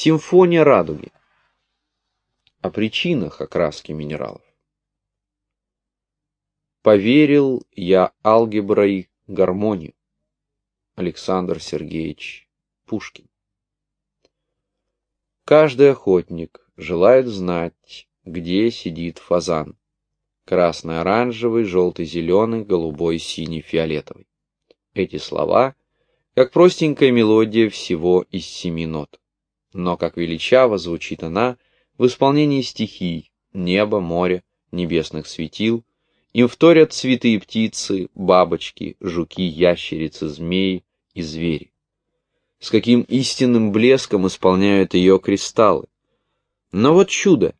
Симфония радуги. О причинах окраски минералов. Поверил я алгеброй гармонию. Александр Сергеевич Пушкин. Каждый охотник желает знать, где сидит фазан. Красный, оранжевый, желтый, зеленый, голубой, синий, фиолетовый. Эти слова, как простенькая мелодия всего из семи нот. Но как величаво звучит она в исполнении стихий, неба, моря, небесных светил, им вторят цветы и птицы, бабочки, жуки, ящерицы, змеи и звери. С каким истинным блеском исполняют ее кристаллы. Но вот чудо!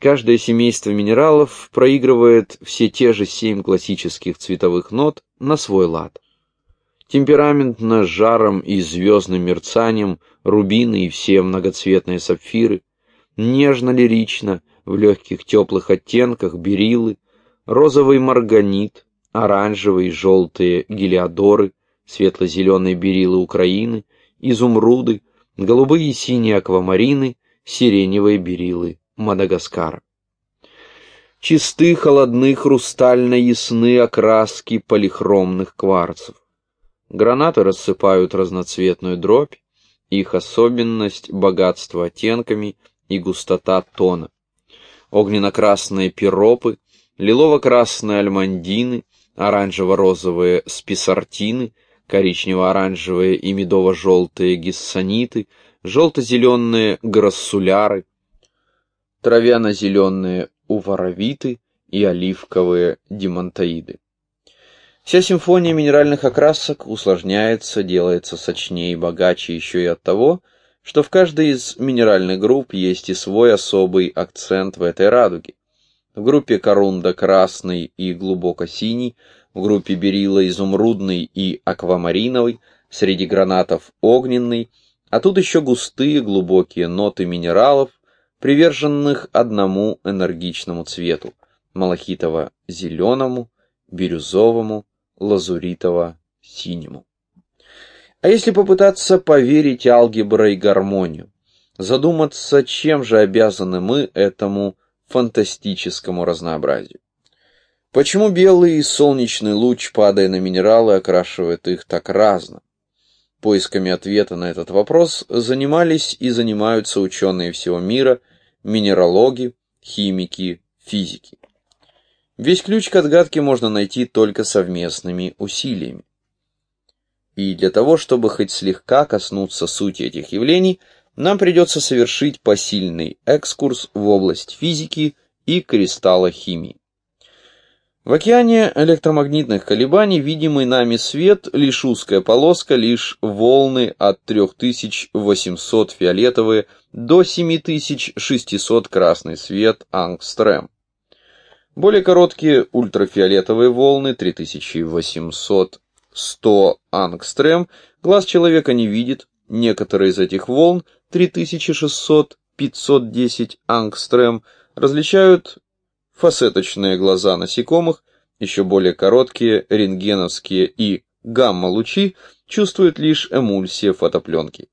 Каждое семейство минералов проигрывает все те же семь классических цветовых нот на свой лад. Темпераментно, жаром и звездным мерцанием рубины и все многоцветные сапфиры, нежно-лирично, в легких теплых оттенках берилы, розовый марганит, оранжевые и желтые гелиодоры, светло-зеленые берилы Украины, изумруды, голубые и синие аквамарины, сиреневые берилы Мадагаскара. Чисты, холодны, хрустально ясны окраски полихромных кварцев. Гранаты рассыпают разноцветную дробь, их особенность — богатство оттенками и густота тона. Огненно-красные пиропы, лилово-красные альмандины, оранжево-розовые списартины, коричнево-оранжевые и медово-желтые гиссониты, желто-зеленые грассуляры, травяно-зеленые уваровиты и оливковые демонтаиды. Вся симфония минеральных окрасок усложняется, делается сочнее и богаче еще и от того, что в каждой из минеральных групп есть и свой особый акцент в этой радуге. В группе корунда красный и глубоко синий, в группе берила изумрудный и аквамариновый, среди гранатов огненный, а тут еще густые глубокие ноты минералов, приверженных одному энергичному цвету – малахитово-зеленому, бирюзовому, лазуритово-синему. А если попытаться поверить алгеброй гармонию, задуматься, чем же обязаны мы этому фантастическому разнообразию? Почему белый солнечный луч, падая на минералы, окрашивает их так разно? Поисками ответа на этот вопрос занимались и занимаются ученые всего мира – минералоги, химики, физики. Весь ключ к отгадке можно найти только совместными усилиями. И для того, чтобы хоть слегка коснуться сути этих явлений, нам придется совершить посильный экскурс в область физики и кристаллохимии. В океане электромагнитных колебаний видимый нами свет — лишь узкая полоска, лишь волны от 3800 фиолетовые до 7600 красный свет ангстрем. Более короткие ультрафиолетовые волны 3800 100 ангстрем. Глаз человека не видит, некоторые из этих волн 3600 510 ангстрем различают фасеточные глаза насекомых, еще более короткие рентгеновские и гамма-лучи чувствуют лишь эмульсия фотопленки.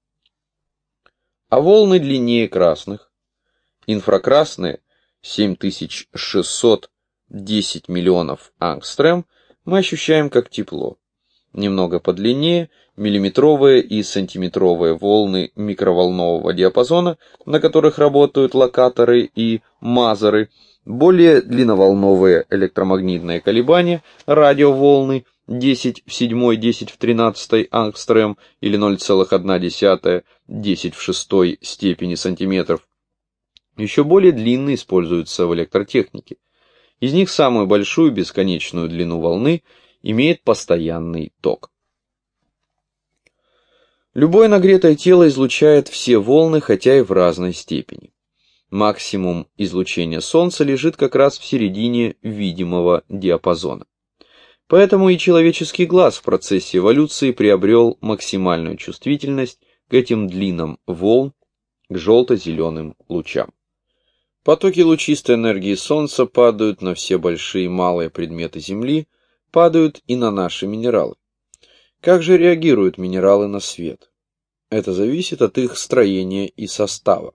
А волны длиннее красных, инфракрасные 7610 миллионов ангстрем мы ощущаем как тепло. Немного подлиннее миллиметровые и сантиметровые волны микроволнового диапазона, на которых работают локаторы и мазеры – более длинноволновые электромагнитные колебания, радиоволны 10 в 7, 10 в 13 ангстрем или 0,1, 10 в 6 степени сантиметров, еще более длинные используются в электротехнике. Из них самую большую бесконечную длину волны имеет постоянный ток. Любое нагретое тело излучает все волны, хотя и в разной степени. Максимум излучения Солнца лежит как раз в середине видимого диапазона. Поэтому и человеческий глаз в процессе эволюции приобрел максимальную чувствительность к этим длинам волн, к желто-зеленым лучам. Потоки лучистой энергии Солнца падают на все большие и малые предметы Земли, падают и на наши минералы. Как же реагируют минералы на свет? Это зависит от их строения и состава.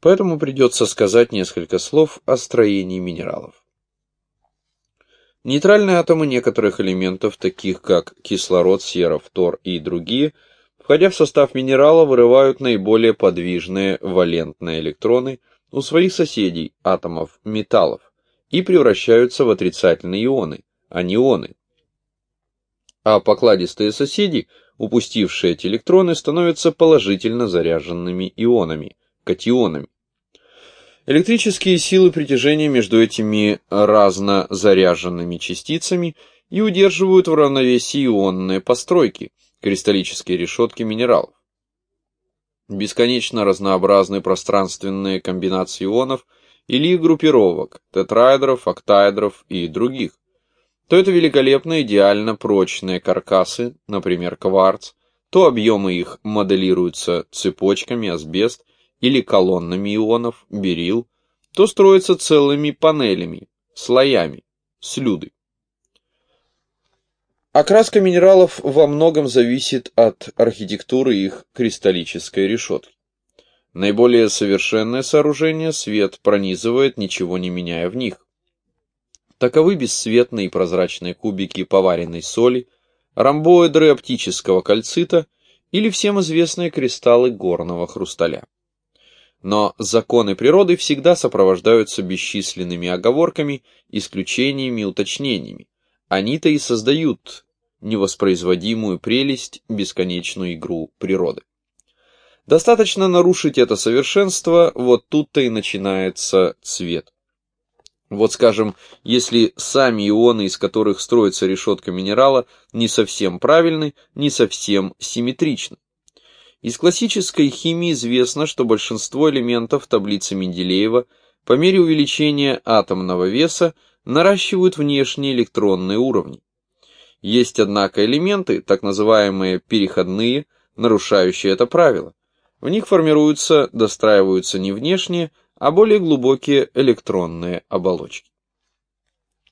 Поэтому придется сказать несколько слов о строении минералов. Нейтральные атомы некоторых элементов, таких как кислород, сера, фтор и другие, входя в состав минерала, вырывают наиболее подвижные валентные электроны у своих соседей, атомов металлов, и превращаются в отрицательные ионы, анионы. А покладистые соседи, упустившие эти электроны, становятся положительно заряженными ионами, катионами. Электрические силы притяжения между этими разно заряженными частицами и удерживают в равновесии ионные постройки, кристаллические решетки минералов. Бесконечно разнообразны пространственные комбинации ионов или группировок, тетраэдров, октаэдров и других. То это великолепно идеально прочные каркасы, например, кварц, то объемы их моделируются цепочками асбест или колоннами ионов, берил, то строится целыми панелями, слоями, слюды. Окраска минералов во многом зависит от архитектуры их кристаллической решетки. Наиболее совершенное сооружение свет пронизывает, ничего не меняя в них. Таковы бесцветные прозрачные кубики поваренной соли, ромбоэдры оптического кальцита или всем известные кристаллы горного хрусталя. Но законы природы всегда сопровождаются бесчисленными оговорками, исключениями уточнениями. Они-то и создают невоспроизводимую прелесть, бесконечную игру природы. Достаточно нарушить это совершенство, вот тут-то и начинается цвет. Вот скажем, если сами ионы, из которых строится решетка минерала, не совсем правильны, не совсем симметричны. Из классической химии известно, что большинство элементов таблицы Менделеева по мере увеличения атомного веса наращивают внешние электронные уровни. Есть, однако, элементы, так называемые переходные, нарушающие это правило. В них формируются, достраиваются не внешние, а более глубокие электронные оболочки.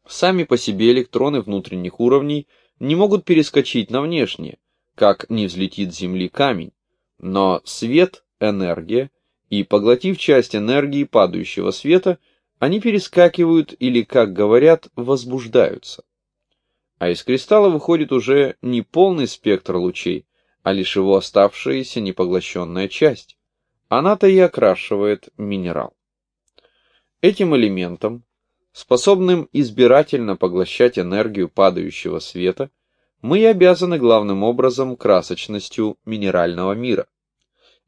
Сами по себе электроны внутренних уровней не могут перескочить на внешние, как не взлетит с Земли камень, но свет – энергия, и, поглотив часть энергии падающего света, они перескакивают или, как говорят, возбуждаются. А из кристалла выходит уже не полный спектр лучей, а лишь его оставшаяся непоглощенная часть. Она-то и окрашивает минерал. Этим элементом, способным избирательно поглощать энергию падающего света, мы и обязаны главным образом красочностью минерального мира.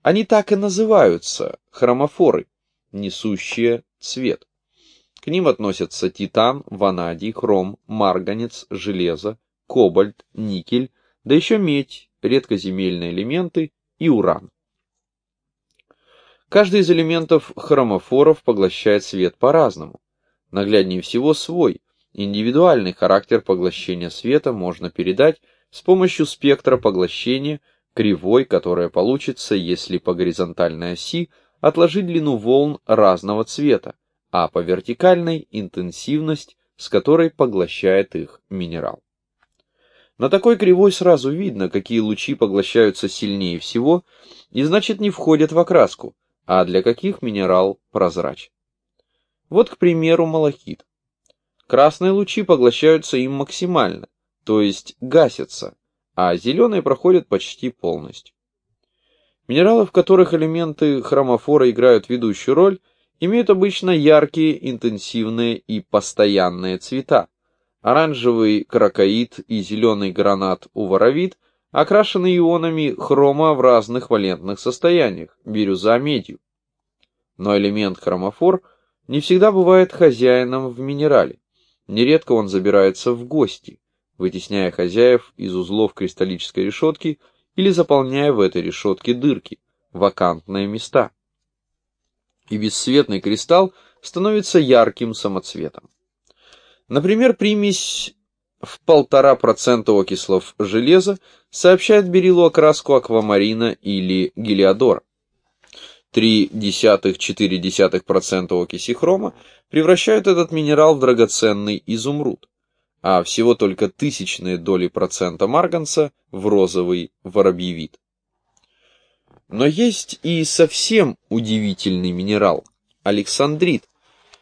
Они так и называются – хромофоры, несущие цвет. К ним относятся титан, ванадий, хром, марганец, железо, кобальт, никель, да еще медь, редкоземельные элементы и уран. Каждый из элементов хромофоров поглощает свет по-разному. Нагляднее всего свой, Индивидуальный характер поглощения света можно передать с помощью спектра поглощения, кривой, которая получится, если по горизонтальной оси отложить длину волн разного цвета, а по вертикальной – интенсивность, с которой поглощает их минерал. На такой кривой сразу видно, какие лучи поглощаются сильнее всего и значит не входят в окраску, а для каких минерал прозрачен. Вот, к примеру, малахит. Красные лучи поглощаются им максимально, то есть гасятся, а зеленые проходят почти полностью. Минералы, в которых элементы хромофора играют ведущую роль, имеют обычно яркие, интенсивные и постоянные цвета. Оранжевый крокоид и зеленый гранат уворовит окрашены ионами хрома в разных валентных состояниях, бирюза медью. Но элемент хромофор не всегда бывает хозяином в минерале. Нередко он забирается в гости, вытесняя хозяев из узлов кристаллической решетки или заполняя в этой решетке дырки, вакантные места. И бесцветный кристалл становится ярким самоцветом. Например, примесь в полтора процента окислов железа сообщает берилу окраску аквамарина или гелиодора. 0,3-0,4% окиси хрома превращают этот минерал в драгоценный изумруд, а всего только тысячные доли процента марганца в розовый воробьевид. Но есть и совсем удивительный минерал – александрит.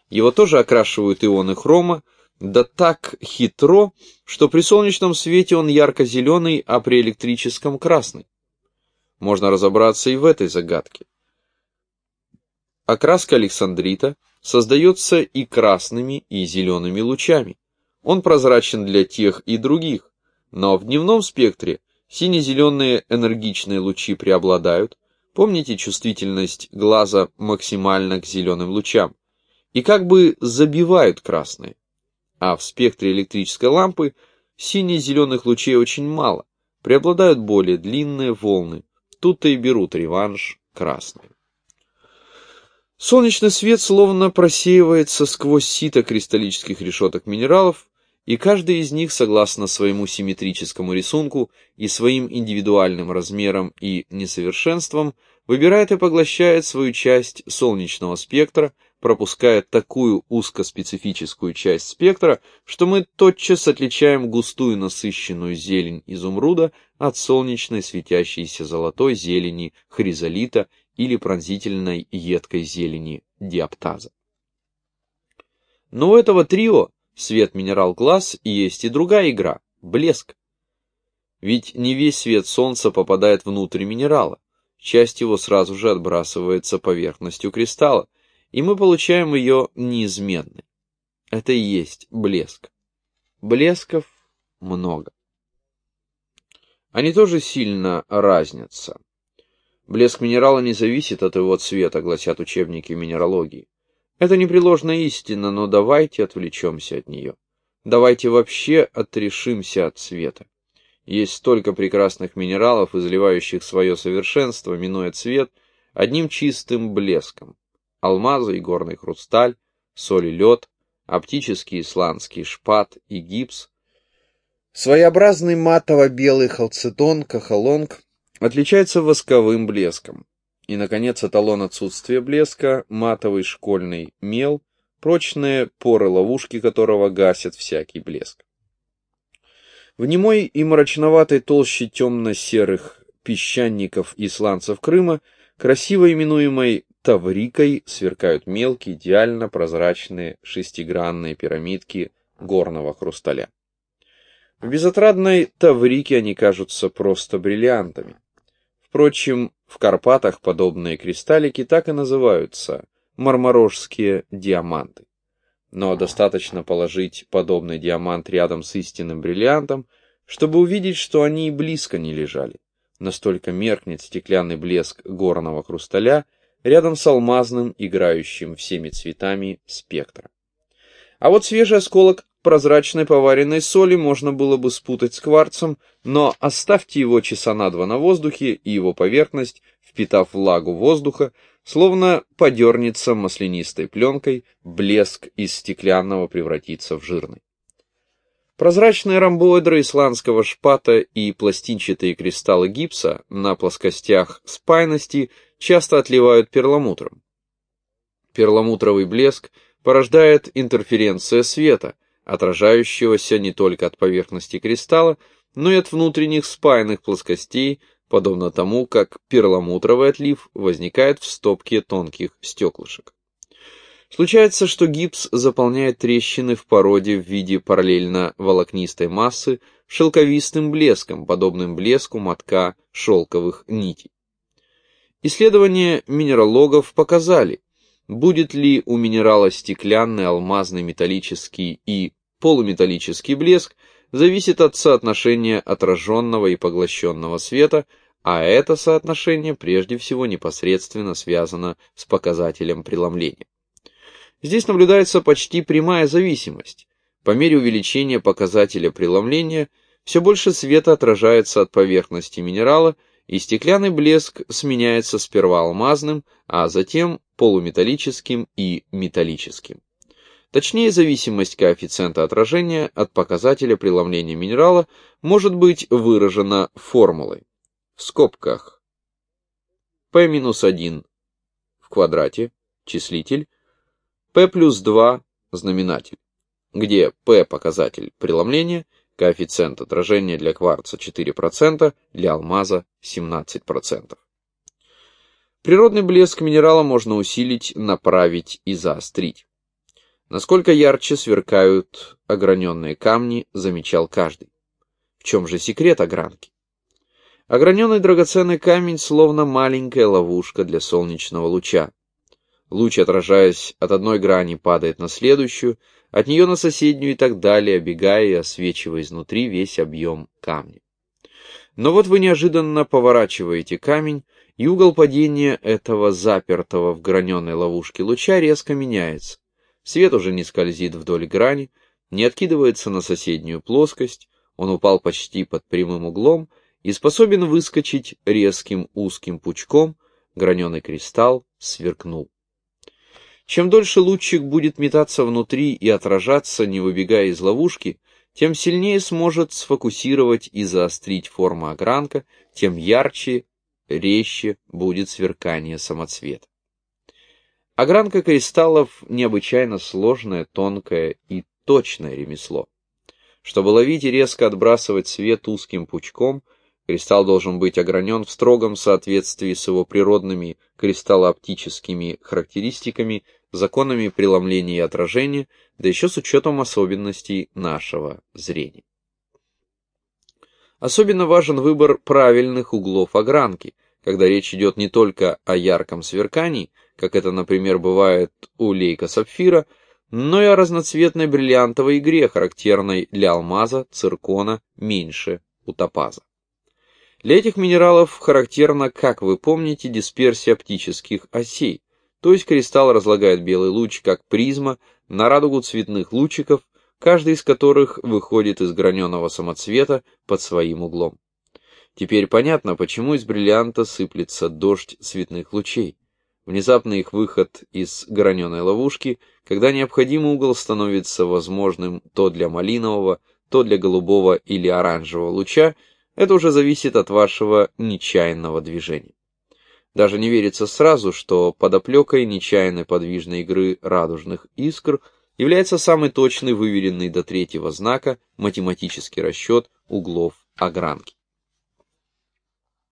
Его тоже окрашивают ионы хрома, да так хитро, что при солнечном свете он ярко-зеленый, а при электрическом – красный. Можно разобраться и в этой загадке. Окраска александрита создается и красными, и зелеными лучами. Он прозрачен для тех и других, но в дневном спектре сине-зеленые энергичные лучи преобладают, помните чувствительность глаза максимально к зеленым лучам, и как бы забивают красные. А в спектре электрической лампы сине-зеленых лучей очень мало, преобладают более длинные волны, тут-то и берут реванш красные. Солнечный свет словно просеивается сквозь сито кристаллических решеток минералов, и каждый из них, согласно своему симметрическому рисунку и своим индивидуальным размерам и несовершенствам, выбирает и поглощает свою часть солнечного спектра, пропуская такую узкоспецифическую часть спектра, что мы тотчас отличаем густую насыщенную зелень изумруда от солнечной светящейся золотой зелени хризолита или пронзительной едкой зелени диаптаза. Но у этого трио свет минерал класс есть и другая игра – блеск. Ведь не весь свет солнца попадает внутрь минерала, часть его сразу же отбрасывается поверхностью кристалла, и мы получаем ее неизменной. Это и есть блеск. Блесков много. Они тоже сильно разнятся. Блеск минерала не зависит от его цвета, гласят учебники минералогии. Это непреложная истина, но давайте отвлечемся от нее. Давайте вообще отрешимся от цвета. Есть столько прекрасных минералов, изливающих свое совершенство, минуя цвет, одним чистым блеском. Алмазы и горный хрусталь, соль и лед, оптический исландский шпат и гипс, своеобразный матово-белый халцетон, кахалонг, Отличается восковым блеском. И, наконец, эталон отсутствия блеска, матовый школьный мел, прочные поры ловушки которого гасят всякий блеск. В немой и мрачноватой толще темно-серых песчаников и сланцев Крыма, красиво именуемой Таврикой, сверкают мелкие, идеально прозрачные шестигранные пирамидки горного хрусталя. В безотрадной Таврике они кажутся просто бриллиантами. Впрочем, в Карпатах подобные кристаллики так и называются – марморожские диаманты. Но достаточно положить подобный диамант рядом с истинным бриллиантом, чтобы увидеть, что они и близко не лежали. Настолько меркнет стеклянный блеск горного хрусталя рядом с алмазным, играющим всеми цветами спектра. А вот свежий осколок прозрачной поваренной соли можно было бы спутать с кварцем, но оставьте его часа на два на воздухе, и его поверхность, впитав влагу воздуха, словно подернется маслянистой пленкой, блеск из стеклянного превратится в жирный. Прозрачные ромбоидры исландского шпата и пластинчатые кристаллы гипса на плоскостях спайности часто отливают перламутром. Перламутровый блеск порождает интерференция света, отражающегося не только от поверхности кристалла, но и от внутренних спаянных плоскостей, подобно тому, как перламутровый отлив возникает в стопке тонких стеклышек. Случается, что гипс заполняет трещины в породе в виде параллельно волокнистой массы шелковистым блеском, подобным блеску мотка шелковых нитей. Исследования минералогов показали, будет ли у минерала стеклянный, алмазный, металлический и полуметаллический блеск, зависит от соотношения отраженного и поглощенного света, а это соотношение прежде всего непосредственно связано с показателем преломления. Здесь наблюдается почти прямая зависимость. По мере увеличения показателя преломления все больше света отражается от поверхности минерала, и стеклянный блеск сменяется сперва алмазным, а затем полуметаллическим и металлическим. Точнее, зависимость коэффициента отражения от показателя преломления минерала может быть выражена формулой. В скобках p-1 в квадрате, числитель, p плюс 2 знаменатель, где p показатель преломления, коэффициент отражения для кварца 4%, для алмаза 17%. Природный блеск минерала можно усилить, направить и заострить. Насколько ярче сверкают ограненные камни, замечал каждый. В чем же секрет огранки? Ограненный драгоценный камень словно маленькая ловушка для солнечного луча. Луч, отражаясь от одной грани, падает на следующую, от нее на соседнюю и так далее, обегая и освечивая изнутри весь объем камня. Но вот вы неожиданно поворачиваете камень, и угол падения этого запертого в граненой ловушке луча резко меняется. Свет уже не скользит вдоль грани, не откидывается на соседнюю плоскость, он упал почти под прямым углом и способен выскочить резким узким пучком, граненый кристалл сверкнул. Чем дольше лучик будет метаться внутри и отражаться, не выбегая из ловушки, тем сильнее сможет сфокусировать и заострить форму огранка, тем ярче, резче будет сверкание самоцвета. Огранка кристаллов – необычайно сложное, тонкое и точное ремесло. Чтобы ловить и резко отбрасывать свет узким пучком, кристалл должен быть огранен в строгом соответствии с его природными кристаллооптическими характеристиками, законами преломления и отражения, да еще с учетом особенностей нашего зрения. Особенно важен выбор правильных углов огранки, когда речь идет не только о ярком сверкании, как это, например, бывает у лейка-сапфира, но и о разноцветной бриллиантовой игре, характерной для алмаза, циркона, меньше у топаза. Для этих минералов характерна, как вы помните, дисперсия оптических осей, то есть кристалл разлагает белый луч как призма на радугу цветных лучиков, каждый из которых выходит из граненого самоцвета под своим углом. Теперь понятно, почему из бриллианта сыплется дождь цветных лучей. Внезапный их выход из граненой ловушки, когда необходимый угол становится возможным то для малинового, то для голубого или оранжевого луча, это уже зависит от вашего нечаянного движения. Даже не верится сразу, что подоплекой нечаянной подвижной игры радужных искр является самый точный выверенный до третьего знака математический расчет углов огранки.